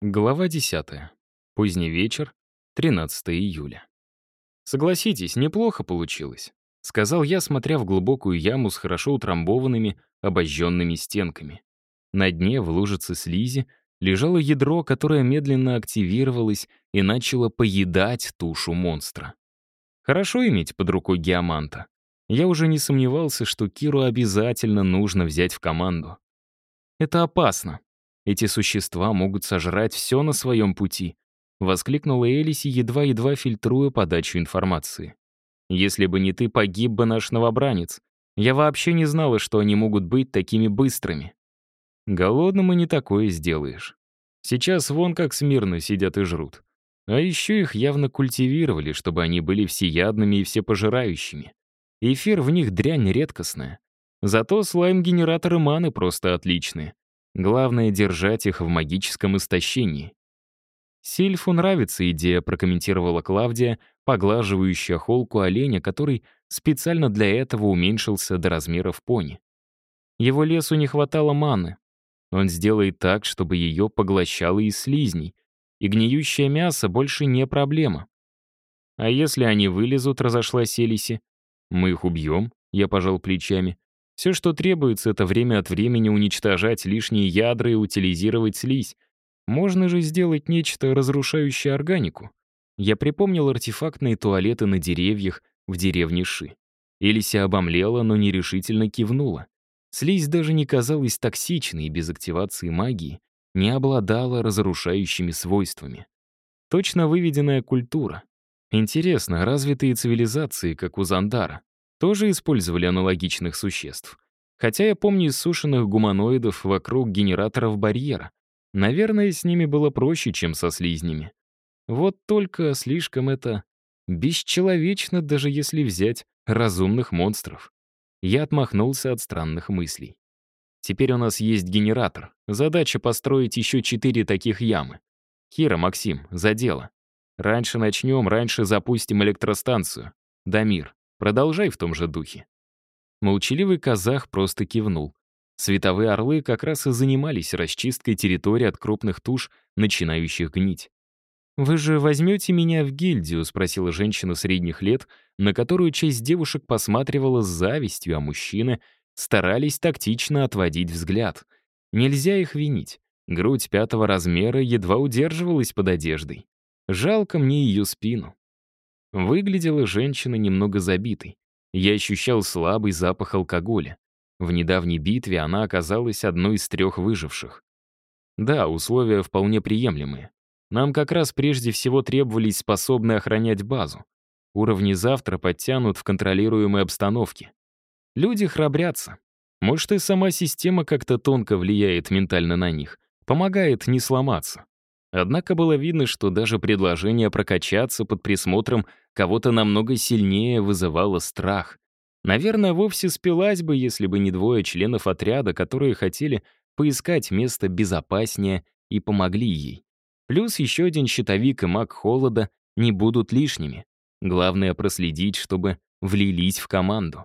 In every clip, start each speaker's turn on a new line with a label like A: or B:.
A: Глава 10. Поздний вечер, 13 июля. «Согласитесь, неплохо получилось», — сказал я, смотря в глубокую яму с хорошо утрамбованными, обожженными стенками. На дне, в лужице слизи, лежало ядро, которое медленно активировалось и начало поедать тушу монстра. Хорошо иметь под рукой геоманта. Я уже не сомневался, что Киру обязательно нужно взять в команду. Это опасно, эти существа могут сожрать все на своем пути», — воскликнула Элиси, едва-едва фильтруя подачу информации. «Если бы не ты, погиб бы наш новобранец. Я вообще не знала, что они могут быть такими быстрыми». Голодным и не такое сделаешь. Сейчас вон как смирно сидят и жрут. А еще их явно культивировали, чтобы они были всеядными и всепожирающими. Эфир в них дрянь редкостная. Зато слайм-генераторы маны просто отличные. Главное — держать их в магическом истощении. «Сильфу нравится идея», — прокомментировала Клавдия, поглаживающая холку оленя, который специально для этого уменьшился до размеров пони. Его лесу не хватало маны. Он сделает так, чтобы ее поглощало из слизней, и гниющее мясо больше не проблема. А если они вылезут, разошлась Селиси, мы их убьем, я пожал плечами. Все, что требуется, это время от времени уничтожать лишние ядра и утилизировать слизь. Можно же сделать нечто, разрушающее органику. Я припомнил артефактные туалеты на деревьях в деревне Ши. Элися обомлела, но нерешительно кивнула. Слизь даже не казалась токсичной и без активации магии не обладала разрушающими свойствами. Точно выведенная культура. Интересно, развитые цивилизации, как у Зандара, тоже использовали аналогичных существ. Хотя я помню иссушенных гуманоидов вокруг генераторов барьера. Наверное, с ними было проще, чем со слизнями. Вот только слишком это бесчеловечно, даже если взять разумных монстров. Я отмахнулся от странных мыслей. Теперь у нас есть генератор. Задача построить еще четыре таких ямы. Кира, Максим, за дело. Раньше начнем, раньше запустим электростанцию. Дамир, Продолжай в том же духе». Молчаливый казах просто кивнул. Световые орлы как раз и занимались расчисткой территории от крупных туш, начинающих гнить. «Вы же возьмете меня в гильдию?» — спросила женщина средних лет, на которую часть девушек посматривала с завистью, а мужчины старались тактично отводить взгляд. Нельзя их винить. Грудь пятого размера едва удерживалась под одеждой. Жалко мне ее спину. Выглядела женщина немного забитой. Я ощущал слабый запах алкоголя. В недавней битве она оказалась одной из трех выживших. Да, условия вполне приемлемые. Нам как раз прежде всего требовались способные охранять базу. Уровни завтра подтянут в контролируемой обстановке. Люди храбрятся. Может, и сама система как-то тонко влияет ментально на них, помогает не сломаться. Однако было видно, что даже предложение прокачаться под присмотром кого-то намного сильнее вызывало страх. Наверное, вовсе спилась бы, если бы не двое членов отряда, которые хотели поискать место безопаснее и помогли ей. Плюс еще один щитовик и маг холода не будут лишними. Главное проследить, чтобы влились в команду.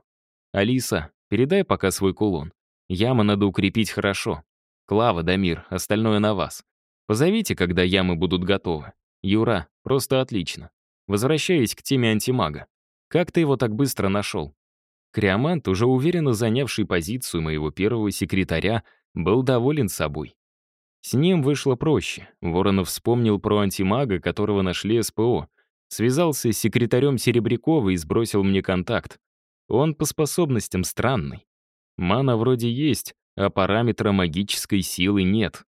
A: «Алиса, передай пока свой кулон. Ямы надо укрепить хорошо. Клава, Дамир, остальное на вас. Позовите, когда ямы будут готовы. Юра, просто отлично. Возвращаясь к теме антимага. Как ты его так быстро нашел? Криомант, уже уверенно занявший позицию моего первого секретаря, был доволен собой. С ним вышло проще. Воронов вспомнил про антимага, которого нашли СПО. Связался с секретарем Серебрякова и сбросил мне контакт. Он по способностям странный. Мана вроде есть, а параметра магической силы нет.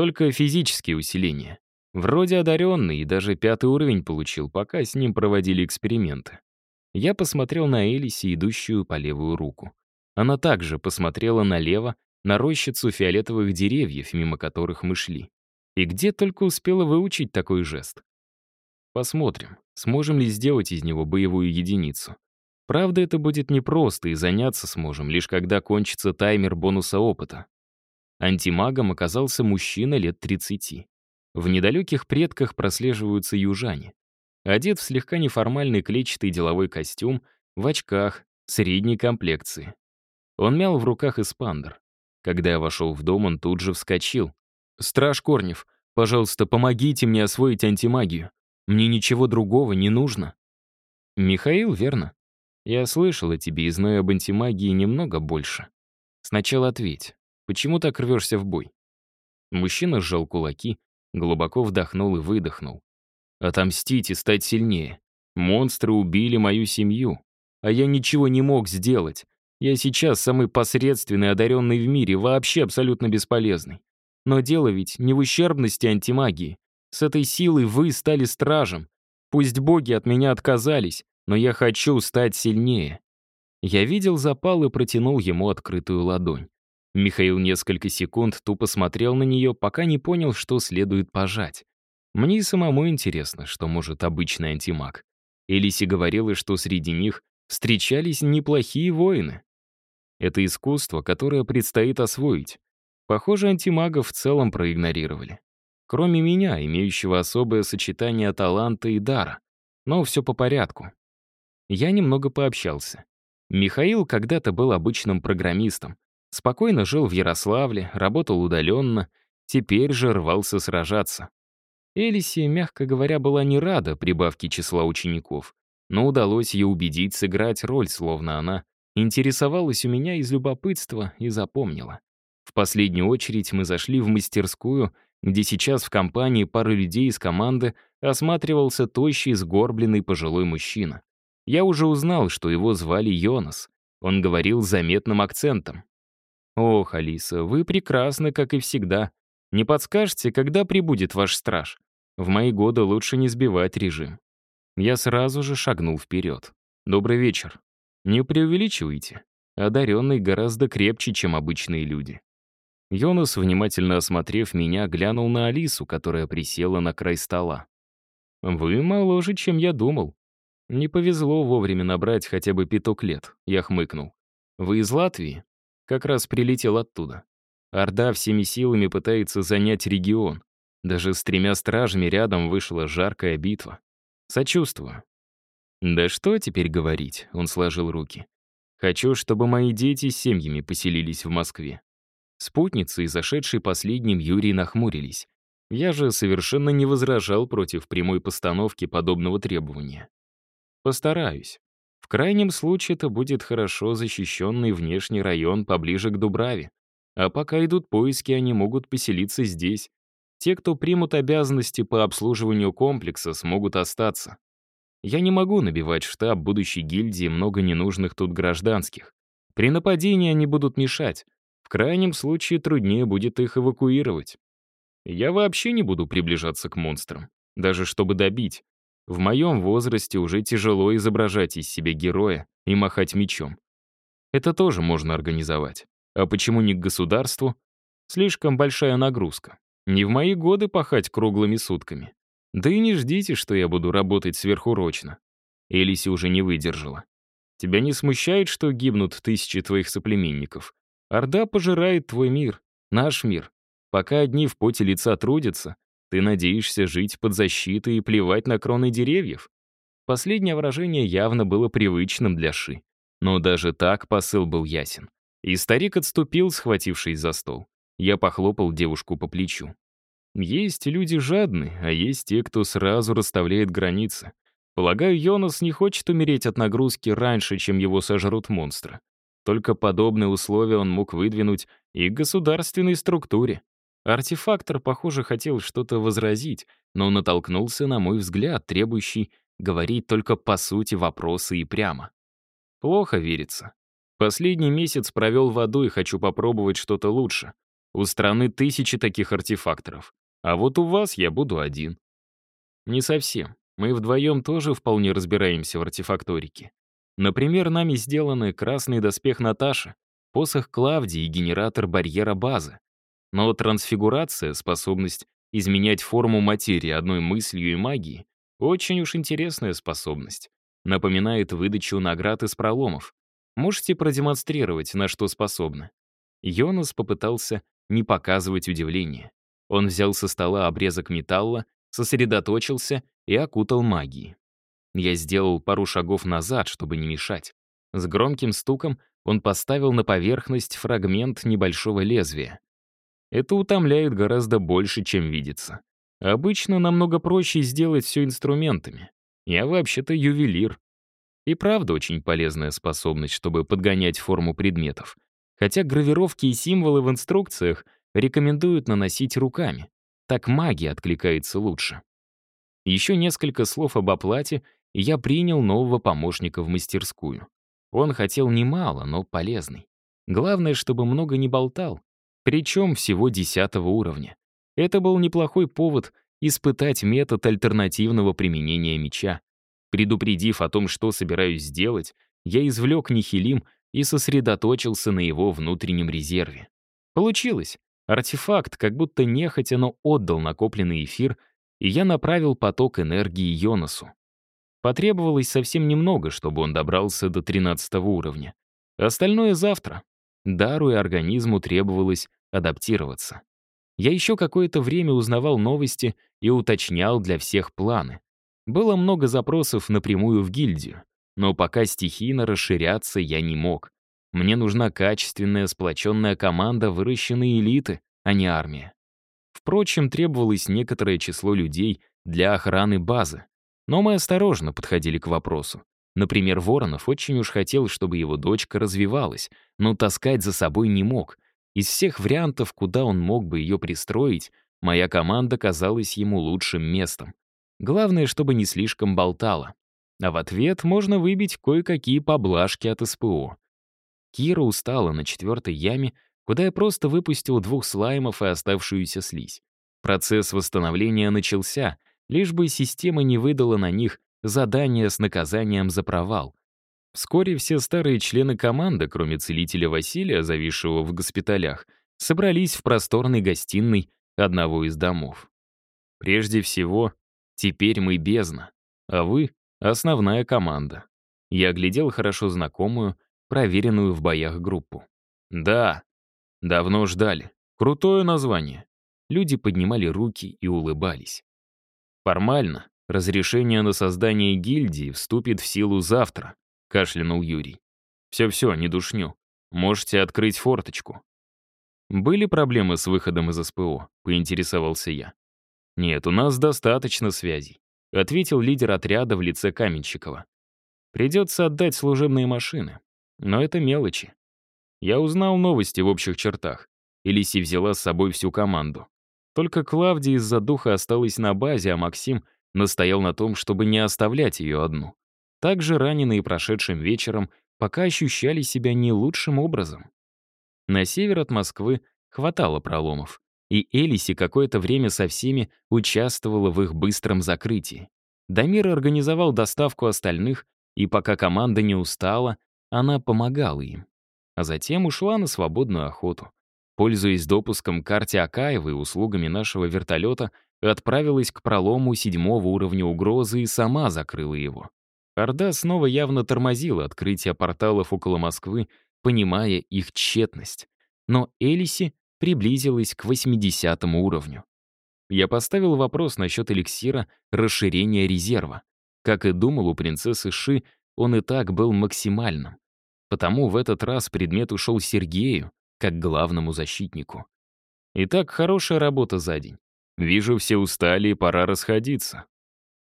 A: Только физические усиления. Вроде одаренный и даже пятый уровень получил, пока с ним проводили эксперименты. Я посмотрел на Элиси, идущую по левую руку. Она также посмотрела налево, на рощицу фиолетовых деревьев, мимо которых мы шли. И где только успела выучить такой жест. Посмотрим, сможем ли сделать из него боевую единицу. Правда, это будет непросто, и заняться сможем, лишь когда кончится таймер бонуса опыта. Антимагом оказался мужчина лет 30. В недалеких предках прослеживаются южане. Одет в слегка неформальный клетчатый деловой костюм, в очках, средней комплекции. Он мял в руках эспандер. Когда я вошел в дом, он тут же вскочил. «Страж Корнев, Пожалуйста, помогите мне освоить антимагию. Мне ничего другого не нужно». «Михаил, верно? Я слышал о тебе и знаю об антимагии немного больше. Сначала ответь, почему так рвешься в бой?» Мужчина сжал кулаки, глубоко вдохнул и выдохнул. «Отомстить и стать сильнее. Монстры убили мою семью, а я ничего не мог сделать. Я сейчас самый посредственный, одаренный в мире, вообще абсолютно бесполезный. Но дело ведь не в ущербности антимагии. С этой силой вы стали стражем. Пусть боги от меня отказались, но я хочу стать сильнее. Я видел запал и протянул ему открытую ладонь. Михаил несколько секунд тупо смотрел на нее, пока не понял, что следует пожать. Мне и самому интересно, что может обычный антимаг. Элиси говорила, что среди них встречались неплохие воины. Это искусство, которое предстоит освоить. Похоже, антимагов в целом проигнорировали. Кроме меня, имеющего особое сочетание таланта и дара. Но все по порядку. Я немного пообщался. Михаил когда-то был обычным программистом. Спокойно жил в Ярославле, работал удаленно, теперь же рвался сражаться. Элиси, мягко говоря, была не рада прибавке числа учеников, но удалось ей убедить сыграть роль, словно она интересовалась у меня из любопытства и запомнила. В последнюю очередь мы зашли в мастерскую, где сейчас в компании пары людей из команды осматривался тощий, сгорбленный пожилой мужчина. Я уже узнал, что его звали Йонас. Он говорил заметным акцентом. «Ох, Алиса, вы прекрасны, как и всегда. Не подскажете, когда прибудет ваш страж? В мои годы лучше не сбивать режим». Я сразу же шагнул вперед. «Добрый вечер. Не преувеличивайте. Одаренный гораздо крепче, чем обычные люди. Йонас, внимательно осмотрев меня, глянул на Алису, которая присела на край стола. «Вы моложе, чем я думал. Не повезло вовремя набрать хотя бы пяток лет», — я хмыкнул. «Вы из Латвии?» Как раз прилетел оттуда. Орда всеми силами пытается занять регион. Даже с тремя стражами рядом вышла жаркая битва. Сочувствую. «Да что теперь говорить?» — он сложил руки. «Хочу, чтобы мои дети с семьями поселились в Москве. Спутницы, зашедшие последним, Юрий нахмурились. Я же совершенно не возражал против прямой постановки подобного требования. Постараюсь. В крайнем случае это будет хорошо защищенный внешний район поближе к Дубраве. А пока идут поиски, они могут поселиться здесь. Те, кто примут обязанности по обслуживанию комплекса, смогут остаться. Я не могу набивать штаб будущей гильдии много ненужных тут гражданских. При нападении они будут мешать, крайнем случае труднее будет их эвакуировать. Я вообще не буду приближаться к монстрам, даже чтобы добить. В моем возрасте уже тяжело изображать из себя героя и махать мечом. Это тоже можно организовать. А почему не к государству? Слишком большая нагрузка. Не в мои годы пахать круглыми сутками. Да и не ждите, что я буду работать сверхурочно. Элиси уже не выдержала. Тебя не смущает, что гибнут тысячи твоих соплеменников? Орда пожирает твой мир, наш мир. Пока одни в поте лица трудятся, ты надеешься жить под защитой и плевать на кроны деревьев. Последнее выражение явно было привычным для Ши. Но даже так посыл был ясен. И старик отступил, схватившись за стол. Я похлопал девушку по плечу. Есть люди жадны, а есть те, кто сразу расставляет границы. Полагаю, Йонас не хочет умереть от нагрузки раньше, чем его сожрут монстры. Только подобные условия он мог выдвинуть и государственной структуре. Артефактор, похоже, хотел что-то возразить, но натолкнулся на мой взгляд, требующий говорить только по сути вопроса и прямо. Плохо верится. Последний месяц провел в аду и хочу попробовать что-то лучше. У страны тысячи таких артефакторов. А вот у вас я буду один. Не совсем. Мы вдвоем тоже вполне разбираемся в артефакторике. Например, нами сделаны красный доспех Наташи, посох Клавдии и генератор барьера базы. Но трансфигурация, способность изменять форму материи одной мыслью и магией, очень уж интересная способность. Напоминает выдачу наград из проломов. Можете продемонстрировать, на что способны. Йонас попытался не показывать удивления. Он взял со стола обрезок металла, сосредоточился и окутал магией. Я сделал пару шагов назад, чтобы не мешать. С громким стуком он поставил на поверхность фрагмент небольшого лезвия. Это утомляет гораздо больше, чем видится. Обычно намного проще сделать все инструментами. Я вообще-то ювелир. И правда очень полезная способность, чтобы подгонять форму предметов. Хотя гравировки и символы в инструкциях рекомендуют наносить руками. Так магия откликается лучше. Еще несколько слов об оплате, и я принял нового помощника в мастерскую. Он хотел немало, но полезный. Главное, чтобы много не болтал, причем всего десятого уровня. Это был неплохой повод испытать метод альтернативного применения меча. Предупредив о том, что собираюсь сделать, я извлек нихилим и сосредоточился на его внутреннем резерве. Получилось. Артефакт как будто нехотя, но отдал накопленный эфир, и я направил поток энергии Йонасу. Потребовалось совсем немного, чтобы он добрался до 13 уровня. Остальное завтра. Дару и организму требовалось адаптироваться. Я еще какое-то время узнавал новости и уточнял для всех планы. Было много запросов напрямую в гильдию, но пока стихийно расширяться я не мог. Мне нужна качественная сплоченная команда выращенной элиты, а не армия. Впрочем, требовалось некоторое число людей для охраны базы. Но мы осторожно подходили к вопросу. Например, Воронов очень уж хотел, чтобы его дочка развивалась, но таскать за собой не мог — из всех вариантов, куда он мог бы ее пристроить, моя команда казалась ему лучшим местом. Главное, чтобы не слишком болтала. А в ответ можно выбить кое-какие поблажки от СПО. Кира устала на четвертой яме, куда я просто выпустил двух слаймов и оставшуюся слизь. Процесс восстановления начался, лишь бы система не выдала на них задание с наказанием за провал. Вскоре все старые члены команды, кроме целителя Василия, зависшего в госпиталях, собрались в просторной гостиной одного из домов. Прежде всего, теперь мы бездна, а вы — основная команда. Я глядел хорошо знакомую, проверенную в боях группу. Да, давно ждали. Крутое название. Люди поднимали руки и улыбались. Формально, разрешение на создание гильдии вступит в силу завтра, кашлянул Юрий. «Все-все, не душню. Можете открыть форточку». «Были проблемы с выходом из СПО?» — поинтересовался я. «Нет, у нас достаточно связей», — ответил лидер отряда в лице Каменщикова. «Придется отдать служебные машины. Но это мелочи. Я узнал новости в общих чертах. Элиси взяла с собой всю команду. Только Клавдия из-за духа осталась на базе, а Максим настоял на том, чтобы не оставлять ее одну. Также раненые прошедшим вечером пока ощущали себя не лучшим образом. На север от Москвы хватало проломов, и Элиси какое-то время со всеми участвовала в их быстром закрытии. Дамир организовал доставку остальных, и пока команда не устала, она помогала им. А затем ушла на свободную охоту. Пользуясь допуском к карте Акаева и услугами нашего вертолета, отправилась к пролому седьмого уровня угрозы и сама закрыла его. Орда снова явно тормозила открытие порталов около Москвы, понимая их тщетность. Но Элиси приблизилась к 80 уровню. Я поставил вопрос насчет эликсира расширения резерва. Как и думал, у принцессы Ши он и так был максимальным. Потому в этот раз предмет ушел Сергею, как главному защитнику. Итак, хорошая работа за день. Вижу, все устали и пора расходиться.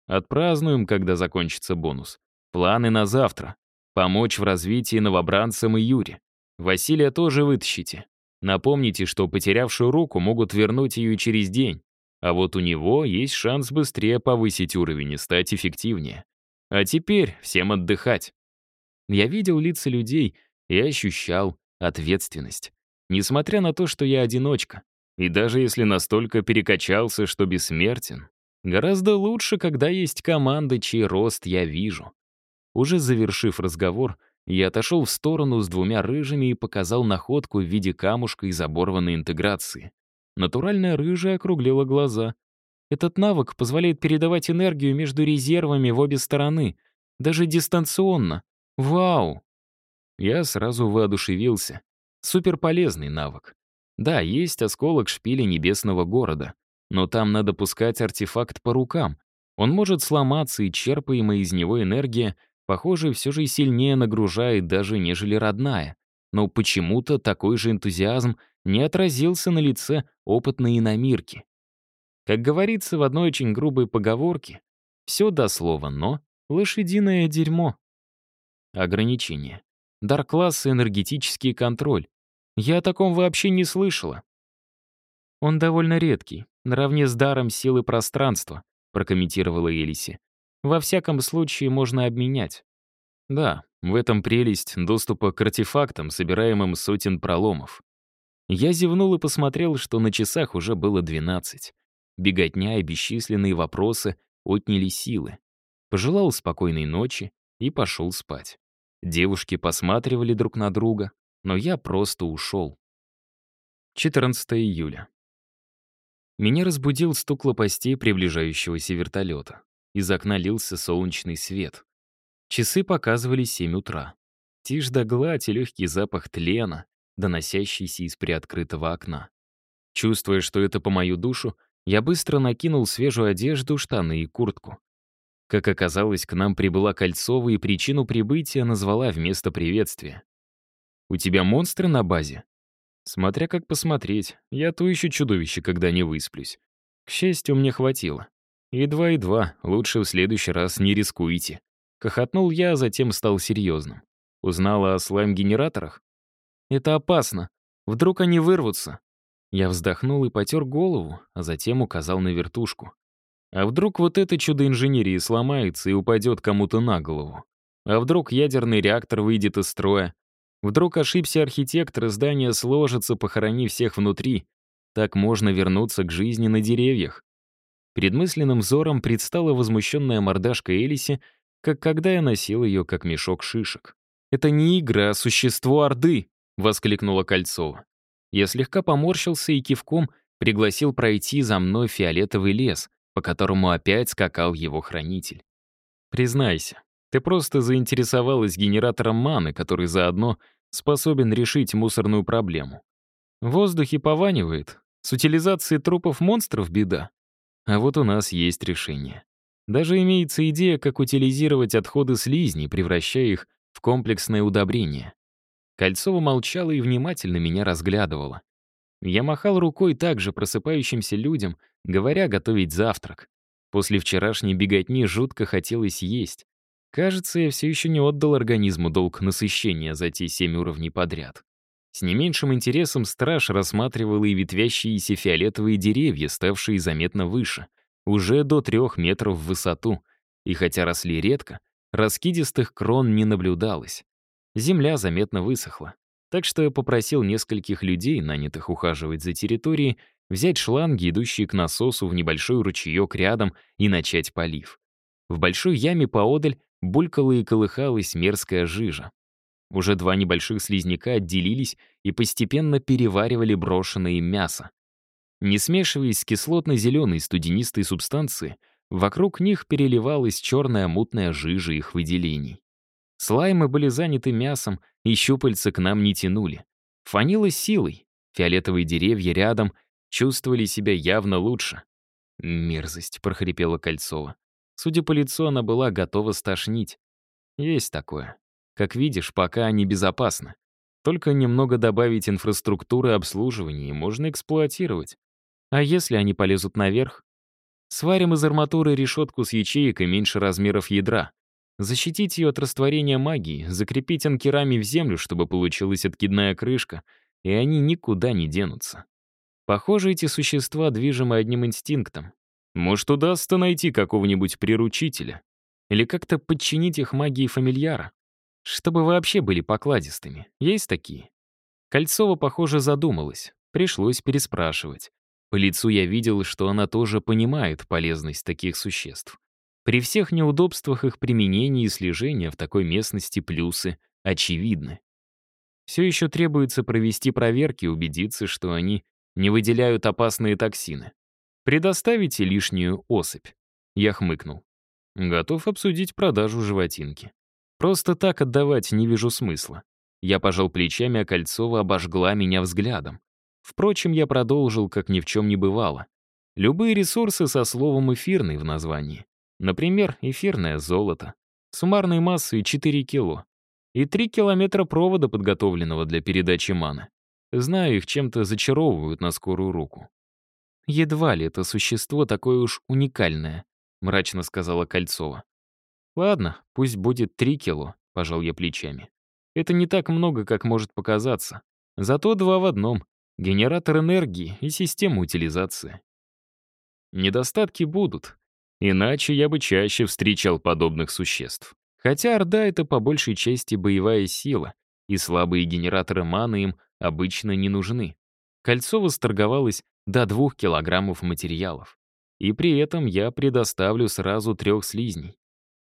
A: Отпразднуем, когда закончится бонус. Планы на завтра. Помочь в развитии новобранцам и Юре. Василия тоже вытащите. Напомните, что потерявшую руку могут вернуть ее через день. А вот у него есть шанс быстрее повысить уровень и стать эффективнее. А теперь всем отдыхать. Я видел лица людей и ощущал ответственность. Несмотря на то, что я одиночка. И даже если настолько перекачался, что бессмертен, Гораздо лучше, когда есть команда, чей рост я вижу. Уже завершив разговор, я отошел в сторону с двумя рыжими и показал находку в виде камушка из оборванной интеграции. Натуральная рыжая округлила глаза. Этот навык позволяет передавать энергию между резервами в обе стороны, даже дистанционно. Вау! Я сразу воодушевился. Суперполезный навык. Да, есть осколок шпиля небесного города. Но там надо пускать артефакт по рукам. Он может сломаться, и черпаемая из него энергия, похоже, все же сильнее нагружает даже, нежели родная. но почему-то такой же энтузиазм не отразился на лице опытной иномирки. Как говорится в одной очень грубой поговорке, все до слова «но» — лошадиное дерьмо. Ограничения. Дар-класс и энергетический контроль. Я о таком вообще не слышала. Он довольно редкий, наравне с даром силы пространства, прокомментировала Элиси. Во всяком случае, можно обменять. Да, в этом прелесть доступа к артефактам, собираемым сотен проломов. Я зевнул и посмотрел, что на часах уже было 12. Беготня и бесчисленные вопросы отняли силы. Пожелал спокойной ночи и пошел спать. Девушки посматривали друг на друга, но я просто ушел. 14 июля. Меня разбудил стук лопастей приближающегося вертолета. Из окна лился солнечный свет. Часы показывали 7 утра. Тишь да гладь и легкий запах тлена, доносящийся из приоткрытого окна. Чувствуя, что это по мою душу, я быстро накинул свежую одежду, штаны и куртку. Как оказалось, к нам прибыла Кольцова и причину прибытия назвала вместо приветствия. «У тебя монстры на базе?» Смотря как посмотреть, я то еще чудовище, когда не высплюсь. К счастью, мне хватило. Едва-едва, лучше в следующий раз не рискуйте. Хохотнул я, а затем стал серьезным. Узнала о слайм-генераторах? Это опасно. Вдруг они вырвутся. Я вздохнул и потер голову, а затем указал на вертушку. А вдруг вот это чудо инженерии сломается и упадет кому-то на голову? А вдруг ядерный реактор выйдет из строя? Вдруг ошибся архитектор, и здание сложится, похоронив всех внутри? Так можно вернуться к жизни на деревьях. Перед мысленным взором предстала возмущенная мордашка Элиси, как когда я носил ее как мешок шишек. «Это не игра, а существо Орды!» — воскликнула Кольцова. Я слегка поморщился и кивком пригласил пройти за мной фиолетовый лес, по которому опять скакал его хранитель. Признайся, ты просто заинтересовалась генератором маны, который заодно способен решить мусорную проблему. В воздухе пованивает, с утилизацией трупов монстров беда. А вот у нас есть решение. Даже имеется идея, как утилизировать отходы слизней, превращая их в комплексное удобрение. Кольцова молчала и внимательно меня разглядывала. Я махал рукой также просыпающимся людям, говоря готовить завтрак. После вчерашней беготни жутко хотелось есть. Кажется, я все еще не отдал организму долг насыщения за те семь уровней подряд. С не меньшим интересом страж рассматривал и ветвящиеся фиолетовые деревья, ставшие заметно выше, уже до трех метров в высоту. И хотя росли редко, раскидистых крон не наблюдалось. Земля заметно высохла. Так что я попросил нескольких людей, нанятых ухаживать за территорией, взять шланги, идущие к насосу в небольшой ручеек рядом, и начать полив. В большой яме поодаль булькала и колыхалась мерзкая жижа. Уже два небольших слизняка отделились и постепенно переваривали брошенное им мясо. Не смешиваясь с кислотно-зеленой студенистой субстанцией, вокруг них переливалась черная мутная жижа их выделений. Слаймы были заняты мясом, и щупальца к нам не тянули. Фанило силой. Фиолетовые деревья рядом чувствовали себя явно лучше. «Мерзость», — прохрипела Кольцова. Судя по лицу, она была готова стошнить. Есть такое. Как видишь, пока они безопасны. Только немного добавить инфраструктуры обслуживания, и можно эксплуатировать. А если они полезут наверх? Сварим из арматуры решетку с ячеек и меньше размеров ядра. Защитить ее от растворения магии, закрепить анкерами в землю, чтобы получилась откидная крышка, и они никуда не денутся. Похоже, эти существа движимы одним инстинктом. Может, удастся найти какого-нибудь приручителя? Или как-то подчинить их магии фамильяра? Чтобы вообще были покладистыми. Есть такие? Кольцова, похоже, задумалась. Пришлось переспрашивать. По лицу я видел, что она тоже понимает полезность таких существ. При всех неудобствах их применения и слежения в такой местности плюсы очевидны. Все еще требуется провести проверки и убедиться, что они не выделяют опасные токсины. Предоставите лишнюю особь. Я хмыкнул. Готов обсудить продажу животинки. Просто так отдавать не вижу смысла. Я пожал плечами, а Кольцова обожгла меня взглядом. Впрочем, я продолжил, как ни в чем не бывало. Любые ресурсы со словом «эфирный» в названии. Например, эфирное золото. Суммарной массой 4 кило. и три километра провода, подготовленного для передачи маны. Знаю, их чем-то зачаровывают на скорую руку. «Едва ли это существо такое уж уникальное», — мрачно сказала Кольцова. «Ладно, пусть будет три кило», — пожал я плечами. «Это не так много, как может показаться. Зато два в одном — генератор энергии и система утилизации». Недостатки будут, иначе я бы чаще встречал подобных существ. Хотя Орда — это по большей части боевая сила, и слабые генераторы маны им обычно не нужны. Кольцо восторговалось до двух килограммов материалов. И при этом я предоставлю сразу трех слизней.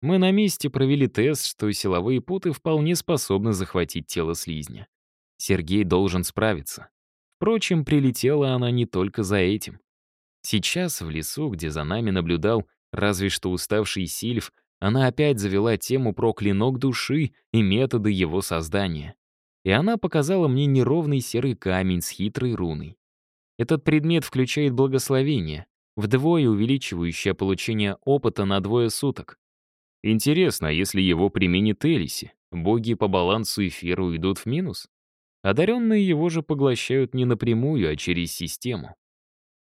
A: Мы на месте провели тест, что силовые путы вполне способны захватить тело слизня. Сергей должен справиться. Впрочем, прилетела она не только за этим. Сейчас в лесу, где за нами наблюдал разве что уставший Сильф, она опять завела тему про клинок души и методы его создания. И она показала мне неровный серый камень с хитрой руной. Этот предмет включает благословение, вдвое увеличивающее получение опыта на двое суток. Интересно, а если его применит Элиси, боги по балансу эфира уйдут в минус? Одаренные его же поглощают не напрямую, а через систему.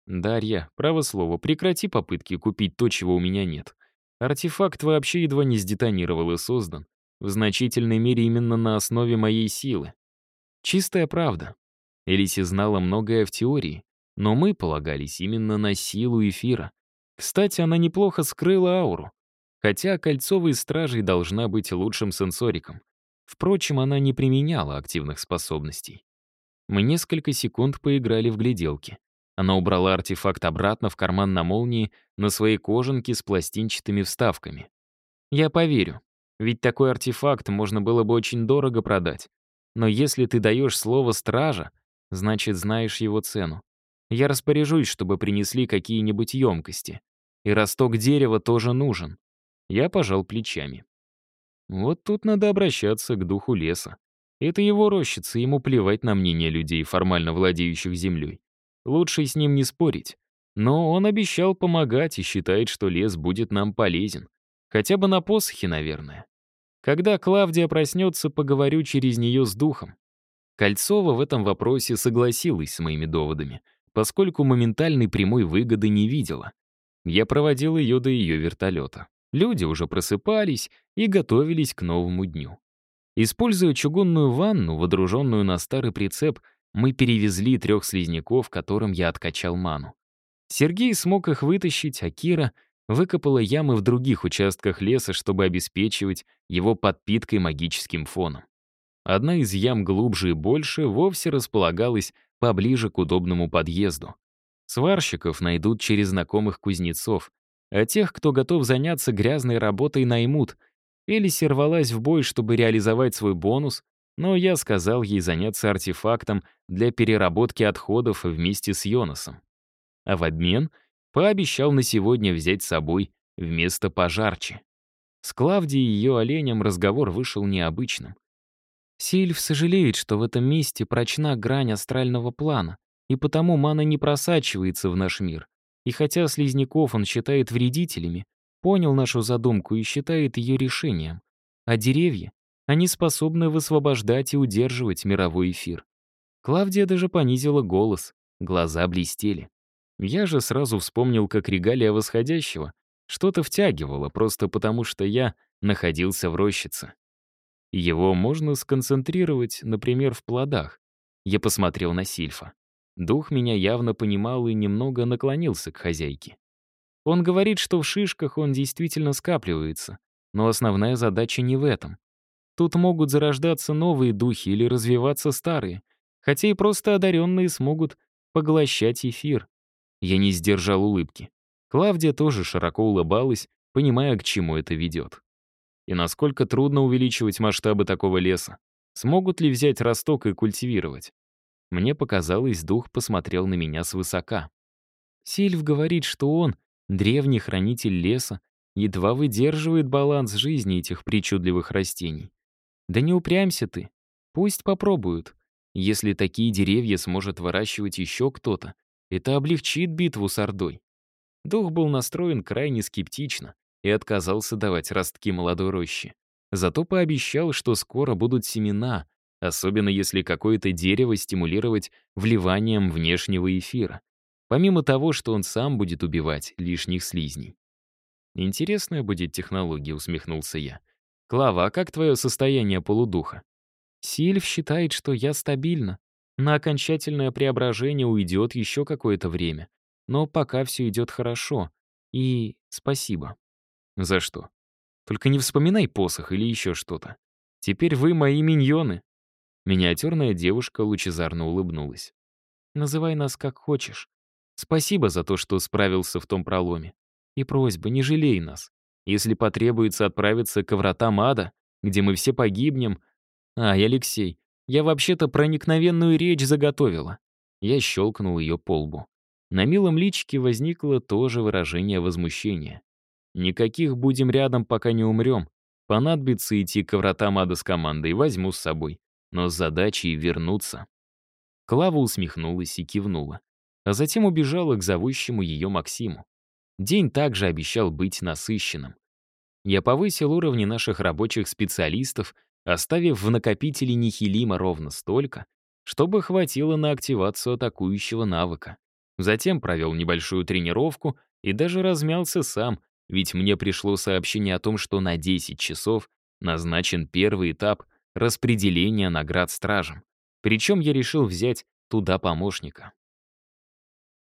A: Дарья, право слово, прекрати попытки купить то, чего у меня нет. Артефакт вообще едва не сдетонировал и создан. В значительной мере именно на основе моей силы. Чистая правда. Элиси знала многое в теории, но мы полагались именно на силу эфира. Кстати, она неплохо скрыла ауру. Хотя кольцовой стражей должна быть лучшим сенсориком. Впрочем, она не применяла активных способностей. Мы несколько секунд поиграли в гляделки. Она убрала артефакт обратно в карман на молнии на своей кожанке с пластинчатыми вставками. «Я поверю. Ведь такой артефакт можно было бы очень дорого продать. Но если ты даешь слово «стража», значит, знаешь его цену. Я распоряжусь, чтобы принесли какие-нибудь емкости. И росток дерева тоже нужен». Я пожал плечами. Вот тут надо обращаться к духу леса. Это его рощица, ему плевать на мнение людей, формально владеющих землей. Лучше с ним не спорить. Но он обещал помогать и считает, что лес будет нам полезен. Хотя бы на посохе, наверное. Когда Клавдия проснется, поговорю через нее с духом. Кольцова в этом вопросе согласилась с моими доводами, поскольку моментальной прямой выгоды не видела. Я проводил ее до ее вертолета. Люди уже просыпались и готовились к новому дню. Используя чугунную ванну, водруженную на старый прицеп, мы перевезли трех слизняков, которым я откачал ману. Сергей смог их вытащить, а Кира выкопала ямы в других участках леса, чтобы обеспечивать его подпиткой магическим фоном. Одна из ям глубже и больше вовсе располагалась поближе к удобному подъезду. Сварщиков найдут через знакомых кузнецов, а тех, кто готов заняться грязной работой, наймут. Элиси рвалась в бой, чтобы реализовать свой бонус, но я сказал ей заняться артефактом для переработки отходов вместе с Йонасом. А в обмен пообещал на сегодня взять с собой вместо пожарче. С Клавдией и ее оленем разговор вышел необычным. Сильв сожалеет, что в этом месте прочна грань астрального плана, и потому мана не просачивается в наш мир. И хотя слизняков он считает вредителями, понял нашу задумку и считает ее решением. А деревья они способны высвобождать и удерживать мировой эфир. Клавдия даже понизила голос, глаза блестели. Я же сразу вспомнил, как регалия восходящего что-то втягивало, просто потому что я находился в рощице. Его можно сконцентрировать, например, в плодах. Я посмотрел на Сильфа. Дух меня явно понимал и немного наклонился к хозяйке. Он говорит, что в шишках он действительно скапливается, но основная задача не в этом. Тут могут зарождаться новые духи или развиваться старые, хотя и просто одаренные смогут поглощать эфир. Я не сдержал улыбки. Клавдия тоже широко улыбалась, понимая, к чему это ведет. И насколько трудно увеличивать масштабы такого леса. Смогут ли взять росток и культивировать? Мне показалось, дух посмотрел на меня свысока. Сильв говорит, что он, древний хранитель леса, едва выдерживает баланс жизни этих причудливых растений. Да не упрямься ты. Пусть попробуют. Если такие деревья сможет выращивать еще кто-то, это облегчит битву с Ордой. Дух был настроен крайне скептично и отказался давать ростки молодой рощи. зато пообещал, что скоро будут семена, особенно если какое-то дерево стимулировать вливанием внешнего эфира. Помимо того, что он сам будет убивать лишних слизней. «Интересная будет технология», — усмехнулся я. «Клава, а как твое состояние полудуха?» «Сильв считает, что я стабильна. На окончательное преображение уйдет еще какое-то время. Но пока все идет хорошо. И спасибо». «За что?» «Только не вспоминай посох или еще что-то. Теперь вы мои миньоны». Миниатюрная девушка лучезарно улыбнулась. «Называй нас как хочешь. Спасибо за то, что справился в том проломе. И просьба, не жалей нас. Если потребуется отправиться к вратам ада, где мы все погибнем... Ай, Алексей, я вообще-то проникновенную речь заготовила. Я щелкнул ее по лбу. На милом личике возникло тоже выражение возмущения. Никаких будем рядом, пока не умрем. Понадобится идти к вратам ада с командой, возьму с собой. Но с задачей вернуться. Клава усмехнулась и кивнула. А затем убежала к зовущему ее Максиму. День также обещал быть насыщенным. Я повысил уровни наших рабочих специалистов, оставив в накопителе нихилима ровно столько, чтобы хватило на активацию атакующего навыка. Затем провел небольшую тренировку и даже размялся сам, ведь мне пришло сообщение о том, что на 10 часов назначен первый этап распределения наград стражам. Причем я решил взять туда помощника.